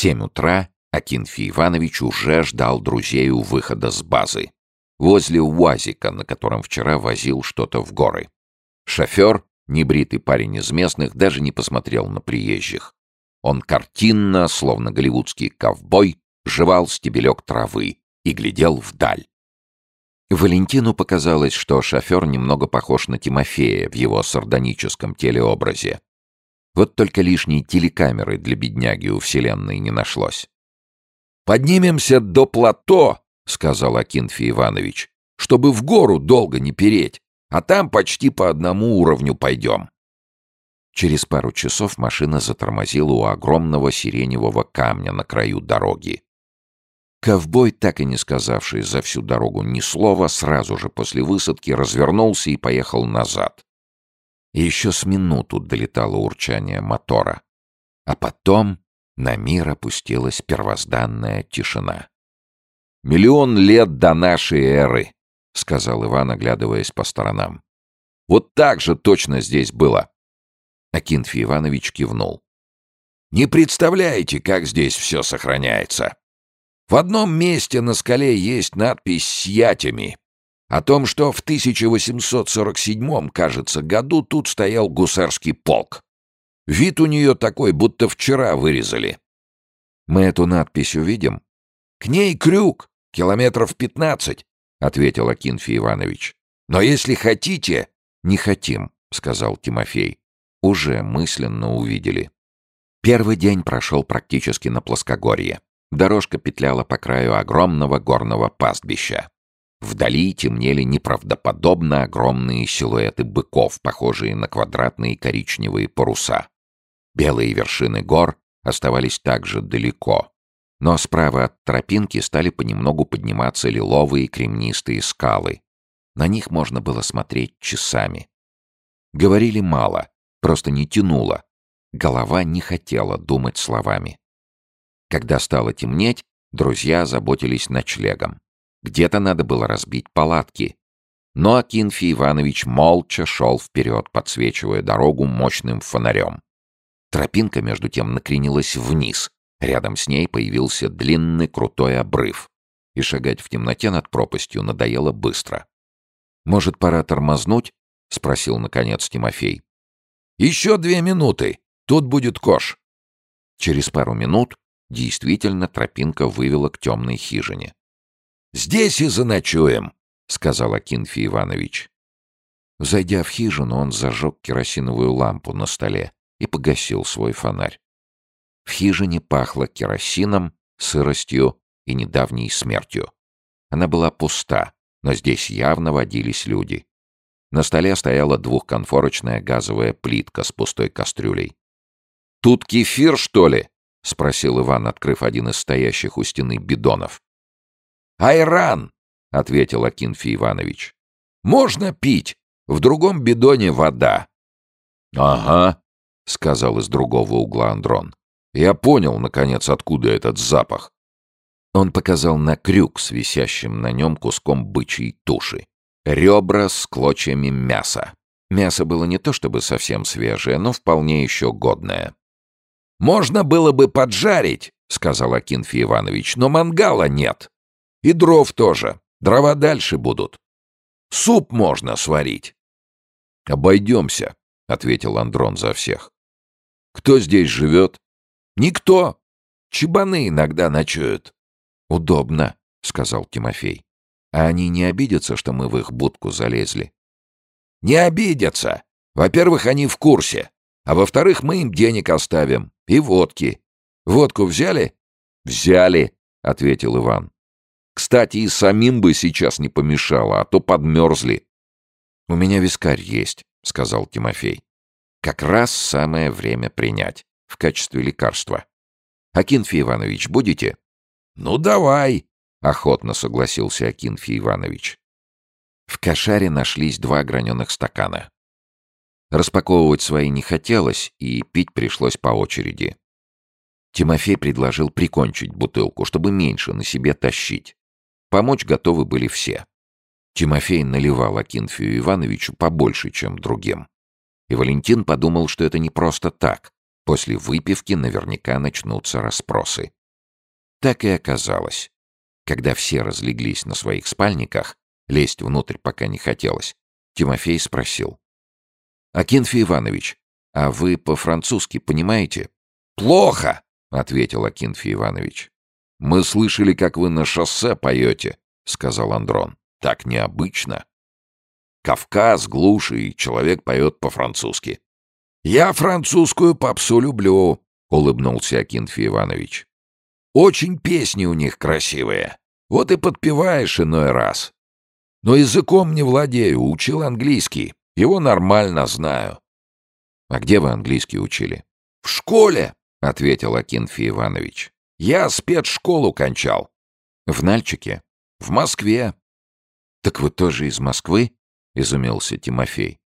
семь утра Акинфий Иванович уже ждал друзей у выхода с базы. Возле УАЗика, на котором вчера возил что-то в горы. Шофер, небритый парень из местных, даже не посмотрел на приезжих. Он картинно, словно голливудский ковбой, жевал стебелек травы и глядел вдаль. Валентину показалось, что шофер немного похож на Тимофея в его сардоническом телеобразе. Вот только лишней телекамеры для бедняги у Вселенной не нашлось. «Поднимемся до плато», — сказал Акинфий Иванович, «чтобы в гору долго не переть, а там почти по одному уровню пойдем». Через пару часов машина затормозила у огромного сиреневого камня на краю дороги. Ковбой, так и не сказавший за всю дорогу ни слова, сразу же после высадки развернулся и поехал назад. Еще с минуту долетало урчание мотора. А потом на мир опустилась первозданная тишина. «Миллион лет до нашей эры», — сказал Иван, оглядываясь по сторонам. «Вот так же точно здесь было». Акинфий Иванович кивнул. «Не представляете, как здесь все сохраняется. В одном месте на скале есть надпись с ятями. О том, что в 1847, кажется, году тут стоял гусарский полк. Вид у нее такой, будто вчера вырезали. Мы эту надпись увидим? К ней крюк, километров пятнадцать, — ответил Акинфий Иванович. Но если хотите... Не хотим, — сказал Тимофей. Уже мысленно увидели. Первый день прошел практически на плоскогорье. Дорожка петляла по краю огромного горного пастбища. Вдали темнели неправдоподобно огромные силуэты быков, похожие на квадратные коричневые паруса. Белые вершины гор оставались также далеко. Но справа от тропинки стали понемногу подниматься лиловые кремнистые скалы. На них можно было смотреть часами. Говорили мало, просто не тянуло. Голова не хотела думать словами. Когда стало темнеть, друзья заботились ночлегом. Где-то надо было разбить палатки. Но Акинфий Иванович молча шел вперед, подсвечивая дорогу мощным фонарем. Тропинка, между тем, накренилась вниз. Рядом с ней появился длинный крутой обрыв. И шагать в темноте над пропастью надоело быстро. «Может, пора тормознуть?» — спросил, наконец, Тимофей. «Еще две минуты. Тут будет кош». Через пару минут Действительно, тропинка вывела к темной хижине. «Здесь и заночуем», — сказал Акинфий Иванович. Зайдя в хижину, он зажег керосиновую лампу на столе и погасил свой фонарь. В хижине пахло керосином, сыростью и недавней смертью. Она была пуста, но здесь явно водились люди. На столе стояла двухконфорочная газовая плитка с пустой кастрюлей. «Тут кефир, что ли?» — спросил Иван, открыв один из стоящих у стены бидонов. «Айран!» — ответил Акинфий Иванович. «Можно пить. В другом бидоне вода». «Ага», — сказал из другого угла Андрон. «Я понял, наконец, откуда этот запах». Он показал на крюк с висящим на нем куском бычьей туши. Ребра с клочьями мяса. Мясо было не то чтобы совсем свежее, но вполне еще годное. «Можно было бы поджарить», — сказал Акинфий Иванович, — «но мангала нет. И дров тоже. Дрова дальше будут. Суп можно сварить». «Обойдемся», — ответил Андрон за всех. «Кто здесь живет?» «Никто. Чебаны иногда ночуют». «Удобно», — сказал Тимофей. «А они не обидятся, что мы в их будку залезли?» «Не обидятся. Во-первых, они в курсе. А во-вторых, мы им денег оставим. И водки. Водку взяли? Взяли, ответил Иван. Кстати, и самим бы сейчас не помешало, а то подмерзли. У меня вискарь есть, сказал Тимофей. Как раз самое время принять. В качестве лекарства. Акинфий Иванович, будете? Ну, давай, охотно согласился Акинфий Иванович. В кошаре нашлись два граненых стакана. Распаковывать свои не хотелось, и пить пришлось по очереди. Тимофей предложил прикончить бутылку, чтобы меньше на себе тащить. Помочь готовы были все. Тимофей наливал Акинфию Ивановичу побольше, чем другим. И Валентин подумал, что это не просто так. После выпивки наверняка начнутся расспросы. Так и оказалось. Когда все разлеглись на своих спальниках, лезть внутрь пока не хотелось, Тимофей спросил. «Акинфий Иванович, а вы по-французски понимаете?» «Плохо!» — ответил Акинфий Иванович. «Мы слышали, как вы на шоссе поете», — сказал Андрон. «Так необычно. Кавказ, глушь, и человек поет по-французски». «Я французскую попсу люблю», — улыбнулся Акинфий Иванович. «Очень песни у них красивые. Вот и подпеваешь иной раз. Но языком не владею, учил английский. Его нормально знаю». «А где вы английский учили?» «В школе», — ответил Акинфий Иванович. «Я спецшколу кончал». «В Нальчике?» «В Москве». «Так вы тоже из Москвы?» — изумился Тимофей.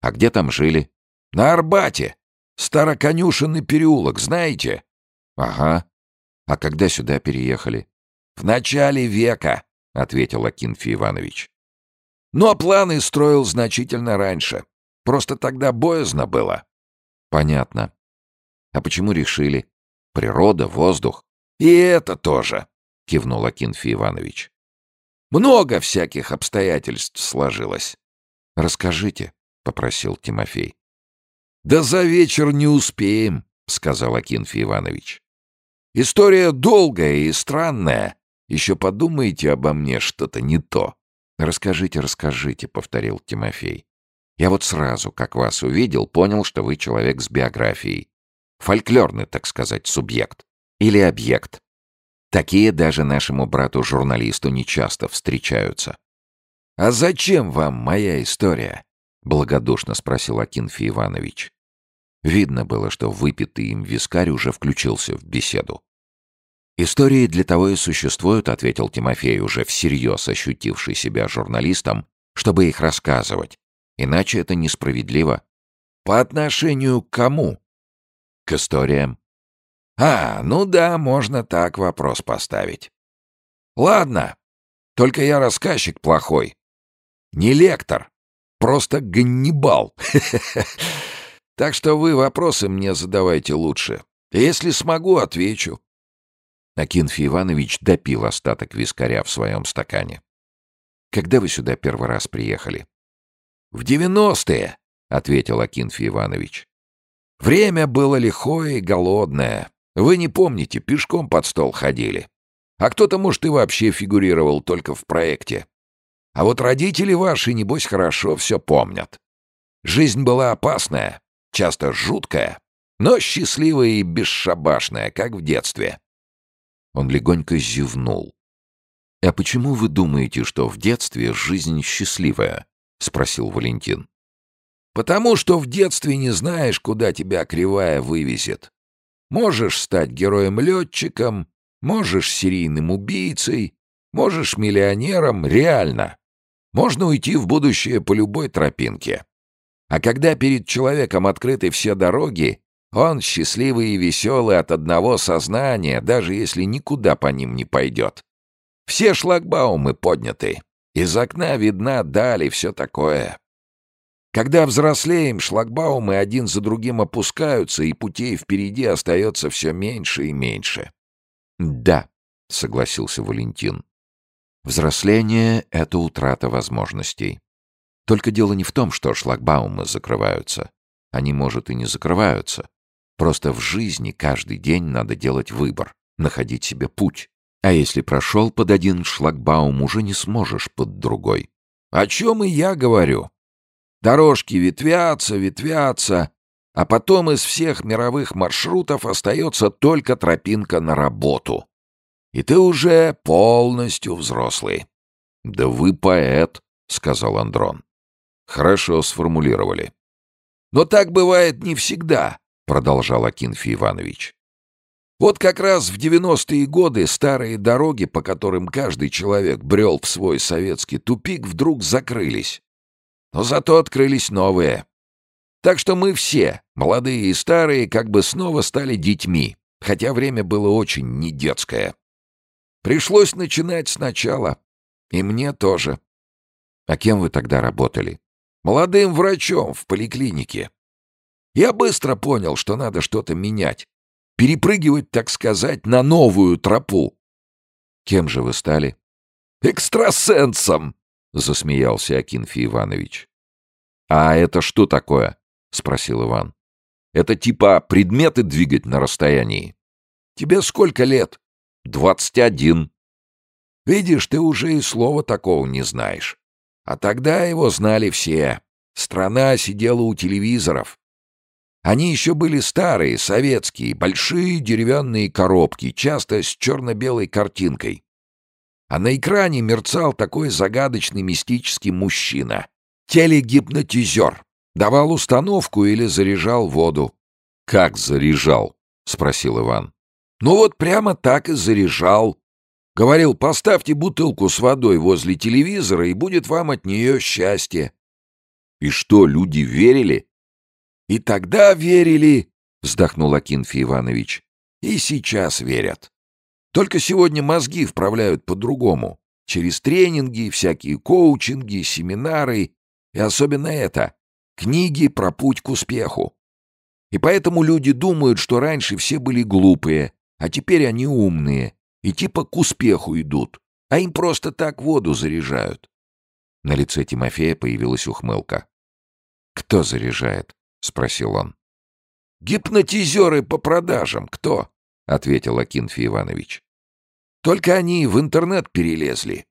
«А где там жили?» На Арбате. Староконюшенный переулок, знаете? Ага. А когда сюда переехали? В начале века, ответил Акинфий Иванович. Но планы строил значительно раньше. Просто тогда боязно было. Понятно. А почему решили? Природа, воздух. И это тоже, кивнул Акинфий Иванович. Много всяких обстоятельств сложилось. Расскажите, попросил Тимофей. «Да за вечер не успеем», — сказал Акинфий Иванович. «История долгая и странная. Еще подумайте обо мне что-то не то». «Расскажите, расскажите», — повторил Тимофей. «Я вот сразу, как вас увидел, понял, что вы человек с биографией. Фольклорный, так сказать, субъект. Или объект. Такие даже нашему брату-журналисту нечасто встречаются». «А зачем вам моя история?» — благодушно спросил Акинфий Иванович. Видно было, что выпитый им вискарь уже включился в беседу. «Истории для того и существуют», — ответил Тимофей, уже всерьез ощутивший себя журналистом, чтобы их рассказывать. «Иначе это несправедливо». «По отношению к кому?» «К историям». «А, ну да, можно так вопрос поставить». «Ладно, только я рассказчик плохой. Не лектор, просто Ганнибал. Так что вы вопросы мне задавайте лучше. Если смогу, отвечу». Акинфий Иванович допил остаток вискаря в своем стакане. «Когда вы сюда первый раз приехали?» «В девяностые», — ответил Акинфий Иванович. «Время было лихое и голодное. Вы не помните, пешком под стол ходили. А кто-то, может, и вообще фигурировал только в проекте. А вот родители ваши, небось, хорошо все помнят. Жизнь была опасная, часто жуткая, но счастливая и бесшабашная, как в детстве. Он легонько зевнул. «А почему вы думаете, что в детстве жизнь счастливая?» — спросил Валентин. «Потому что в детстве не знаешь, куда тебя кривая вывезет. Можешь стать героем-летчиком, можешь серийным убийцей, можешь миллионером, реально. Можно уйти в будущее по любой тропинке. А когда перед человеком открыты все дороги, он счастливый и веселый от одного сознания, даже если никуда по ним не пойдет. Все шлагбаумы подняты. Из окна видна даль и все такое. Когда взрослеем, шлагбаумы один за другим опускаются, и путей впереди остается все меньше и меньше. «Да», — согласился Валентин. «Взросление — это утрата возможностей. Только дело не в том, что шлагбаумы закрываются. Они, может, и не закрываются. Просто в жизни каждый день надо делать выбор, находить себе путь. А если прошел под один шлагбаум, уже не сможешь под другой. О чем и я говорю. Дорожки ветвятся, ветвятся, а потом из всех мировых маршрутов остается только тропинка на работу. И ты уже полностью взрослый. — Да вы поэт, — сказал Андрон. Хорошо сформулировали. Но так бывает не всегда, продолжал Акинфий Иванович. Вот как раз в 90-е годы старые дороги, по которым каждый человек брел в свой советский тупик, вдруг закрылись. Но зато открылись новые. Так что мы все, молодые и старые, как бы снова стали детьми, хотя время было очень недетское. Пришлось начинать сначала. И мне тоже. А кем вы тогда работали? Молодым врачом в поликлинике. Я быстро понял, что надо что-то менять. Перепрыгивать, так сказать, на новую тропу. Кем же вы стали? Экстрасенсом, засмеялся Акинфий Иванович. А это что такое? спросил Иван. Это типа предметы двигать на расстоянии. Тебе сколько лет? Двадцать один. Видишь, ты уже и слова такого не знаешь. А тогда его знали все. Страна сидела у телевизоров. Они еще были старые, советские, большие деревянные коробки, часто с черно-белой картинкой. А на экране мерцал такой загадочный мистический мужчина. Телегипнотизер. Давал установку или заряжал воду. «Как заряжал?» — спросил Иван. «Ну вот прямо так и заряжал. Говорил, поставьте бутылку с водой возле телевизора, и будет вам от нее счастье». «И что, люди верили?» «И тогда верили», — вздохнул Акинфий Иванович. «И сейчас верят. Только сегодня мозги вправляют по-другому. Через тренинги, всякие коучинги, семинары. И особенно это — книги про путь к успеху. И поэтому люди думают, что раньше все были глупые, а теперь они умные и типа к успеху идут, а им просто так воду заряжают. На лице Тимофея появилась ухмылка. «Кто заряжает?» — спросил он. «Гипнотизеры по продажам. Кто?» — ответил Акинфий Иванович. «Только они в интернет перелезли».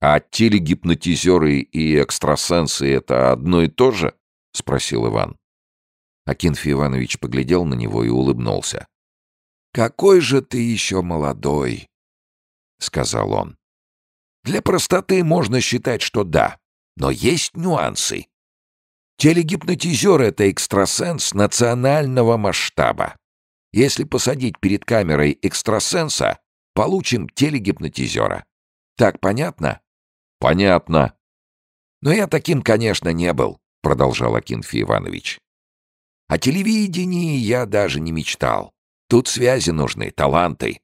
«А телегипнотизеры и экстрасенсы — это одно и то же?» — спросил Иван. Акинфий Иванович поглядел на него и улыбнулся. «Какой же ты еще молодой!» — сказал он. «Для простоты можно считать, что да, но есть нюансы. Телегипнотизер — это экстрасенс национального масштаба. Если посадить перед камерой экстрасенса, получим телегипнотизера. Так понятно? Понятно. Но я таким, конечно, не был, продолжал Акинфий Иванович. О телевидении я даже не мечтал. Тут связи нужны, таланты.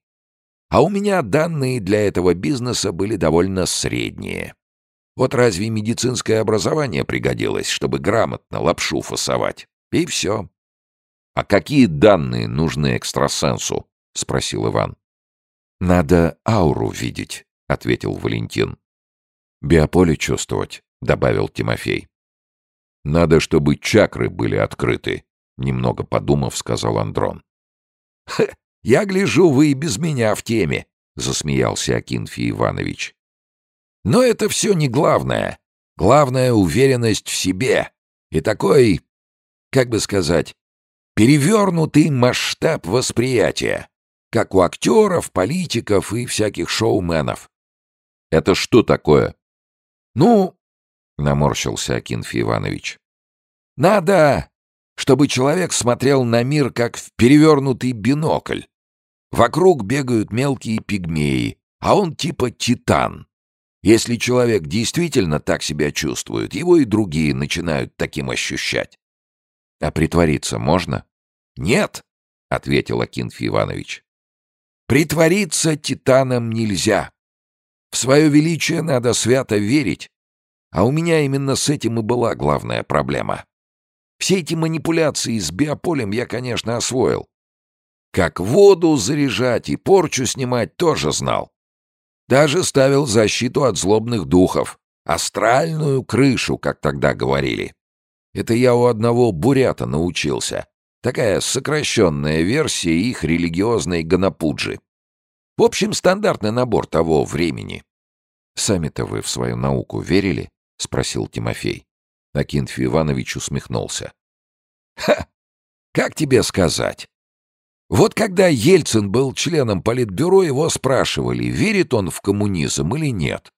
А у меня данные для этого бизнеса были довольно средние. Вот разве медицинское образование пригодилось, чтобы грамотно лапшу фасовать? И все. — А какие данные нужны экстрасенсу? — спросил Иван. — Надо ауру видеть, — ответил Валентин. — Биополе чувствовать, — добавил Тимофей. — Надо, чтобы чакры были открыты, — немного подумав, сказал Андрон. — Я гляжу, вы и без меня в теме, — засмеялся Акинфий Иванович. Но это все не главное. Главное — уверенность в себе. И такой, как бы сказать, перевернутый масштаб восприятия. Как у актеров, политиков и всяких шоуменов. «Это что такое?» «Ну...» — наморщился Акинфий Иванович. «Надо, чтобы человек смотрел на мир как в перевернутый бинокль. Вокруг бегают мелкие пигмеи, а он типа титан. Если человек действительно так себя чувствует, его и другие начинают таким ощущать. А притвориться можно? Нет, ответил Акинфий Иванович. Притвориться титаном нельзя. В свое величие надо свято верить. А у меня именно с этим и была главная проблема. Все эти манипуляции с биополем я, конечно, освоил. Как воду заряжать и порчу снимать тоже знал. Даже ставил защиту от злобных духов. Астральную крышу, как тогда говорили. Это я у одного бурята научился. Такая сокращенная версия их религиозной ганапуджи. В общем, стандартный набор того времени. «Сами-то вы в свою науку верили?» — спросил Тимофей. Акинфий Иванович усмехнулся. «Ха! Как тебе сказать? Вот когда Ельцин был членом Политбюро, его спрашивали, верит он в коммунизм или нет.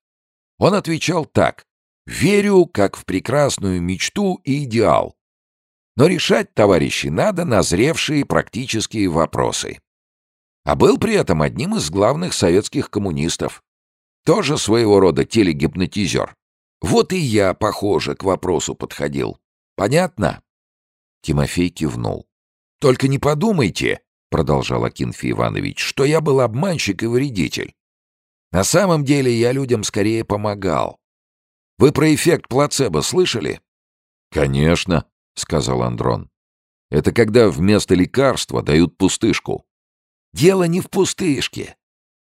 Он отвечал так. «Верю, как в прекрасную мечту и идеал. Но решать, товарищи, надо назревшие практические вопросы». А был при этом одним из главных советских коммунистов. Тоже своего рода телегипнотизер. Вот и я, похоже, к вопросу подходил. Понятно? Тимофей кивнул. Только не подумайте, продолжал Акинфий Иванович, что я был обманщик и вредитель. На самом деле я людям скорее помогал. Вы про эффект плацебо слышали? Конечно, сказал Андрон. Это когда вместо лекарства дают пустышку. Дело не в пустышке,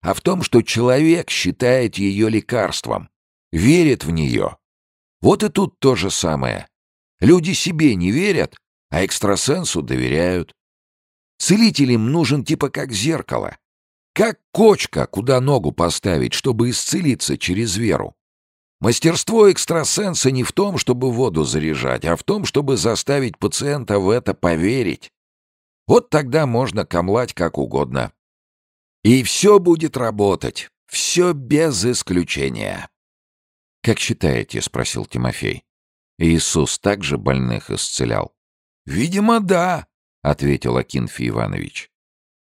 а в том, что человек считает ее лекарством, верит в нее. Вот и тут то же самое. Люди себе не верят, а экстрасенсу доверяют. Целителям нужен типа как зеркало. Как кочка, куда ногу поставить, чтобы исцелиться через веру. Мастерство экстрасенса не в том, чтобы воду заряжать, а в том, чтобы заставить пациента в это поверить. Вот тогда можно камлать как угодно. И все будет работать. Все без исключения. «Как считаете?» — спросил Тимофей. «Иисус также больных исцелял?» «Видимо, да», — ответил Акинфий Иванович.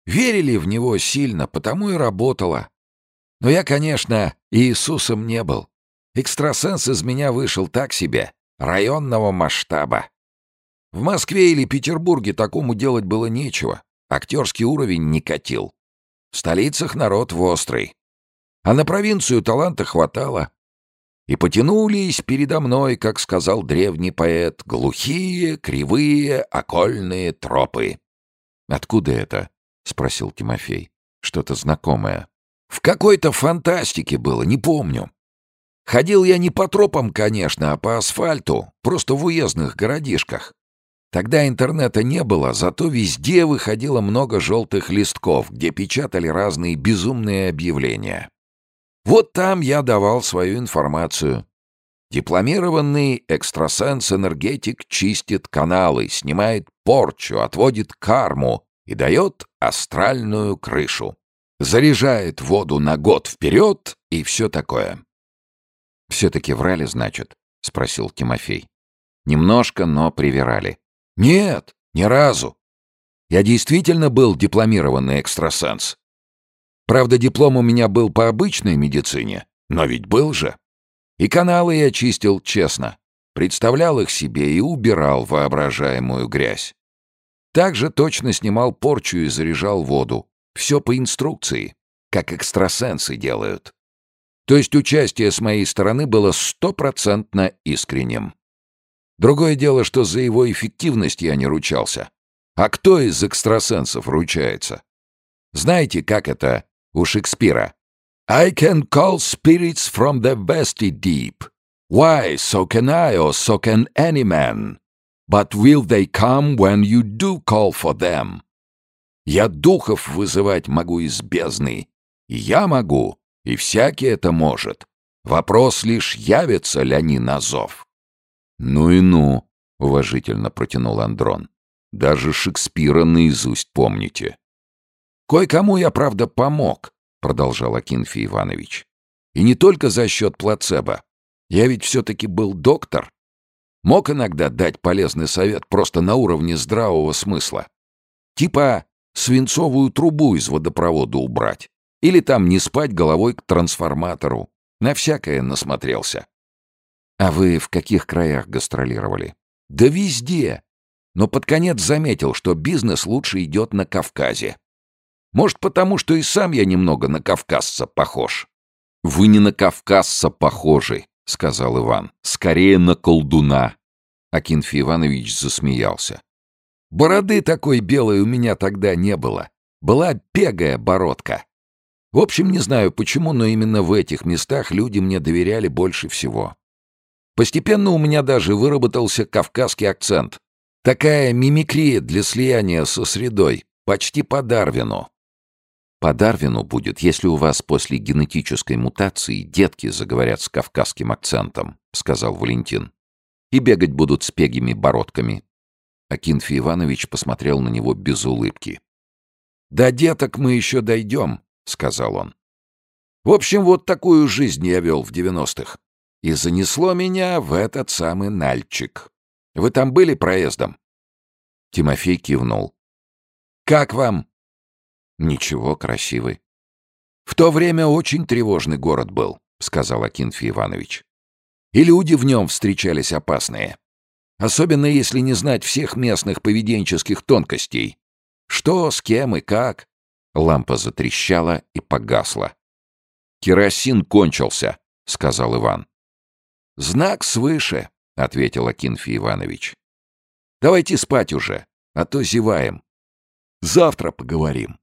«Верили в него сильно, потому и работало. Но я, конечно, Иисусом не был. Экстрасенс из меня вышел так себе, районного масштаба. В Москве или Петербурге такому делать было нечего. Актерский уровень не катил. В столицах народ вострый. А на провинцию таланта хватало. И потянулись передо мной, как сказал древний поэт, глухие, кривые, окольные тропы. «Откуда это?» — спросил Тимофей. «Что-то знакомое». «В какой-то фантастике было, не помню. Ходил я не по тропам, конечно, а по асфальту, просто в уездных городишках. Тогда интернета не было, зато везде выходило много желтых листков, где печатали разные безумные объявления. Вот там я давал свою информацию. Дипломированный экстрасенс-энергетик чистит каналы, снимает порчу, отводит карму и дает астральную крышу. Заряжает воду на год вперед и все такое. «Все-таки врали, значит?» — спросил Тимофей. «Немножко, но привирали». «Нет, ни разу. Я действительно был дипломированный экстрасенс. Правда, диплом у меня был по обычной медицине, но ведь был же. И каналы я чистил честно, представлял их себе и убирал воображаемую грязь. Также точно снимал порчу и заряжал воду. Все по инструкции, как экстрасенсы делают. То есть участие с моей стороны было стопроцентно искренним. Другое дело, что за его эффективность я не ручался. А кто из экстрасенсов ручается? Знаете, как это у Шекспира? «I can call spirits from the vasty deep. Why, so can I, or so can any man. But will they come when you do call for them?» Я духов вызывать могу из бездны. Я могу, и всякий это может. Вопрос лишь, явится ли они на зов. «Ну и ну», — уважительно протянул Андрон. «Даже Шекспира наизусть помните». «Кое-кому я, правда, помог», — продолжал Акинфий Иванович. «И не только за счет плацебо. Я ведь все-таки был доктор. Мог иногда дать полезный совет просто на уровне здравого смысла. Типа свинцовую трубу из водопровода убрать. Или там не спать головой к трансформатору. На всякое насмотрелся. А вы в каких краях гастролировали? Да везде. Но под конец заметил, что бизнес лучше идет на Кавказе. Может, потому что и сам я немного на кавказца похож. Вы не на кавказца похожи, сказал Иван. Скорее на колдуна. Акинфий Иванович засмеялся. Бороды такой белой у меня тогда не было. Была пегая бородка. В общем, не знаю почему, но именно в этих местах люди мне доверяли больше всего. Постепенно у меня даже выработался кавказский акцент. Такая мимикрия для слияния со средой, почти по Дарвину. По Дарвину будет, если у вас после генетической мутации детки заговорят с кавказским акцентом, сказал Валентин. И бегать будут с пегими бородками. Акинфий Иванович посмотрел на него без улыбки. «До деток мы еще дойдем», — сказал он. «В общем, вот такую жизнь я вел в девяностых. И занесло меня в этот самый Нальчик. Вы там были проездом?» Тимофей кивнул. «Как вам?» «Ничего, красивый». «В то время очень тревожный город был», — сказал Акинфий Иванович. «И люди в нем встречались опасные. Особенно если не знать всех местных поведенческих тонкостей. Что, с кем и как. Лампа затрещала и погасла. «Керосин кончился», — сказал Иван. «Знак свыше», — ответил Акинфий Иванович. «Давайте спать уже. а то зеваем. Завтра поговорим.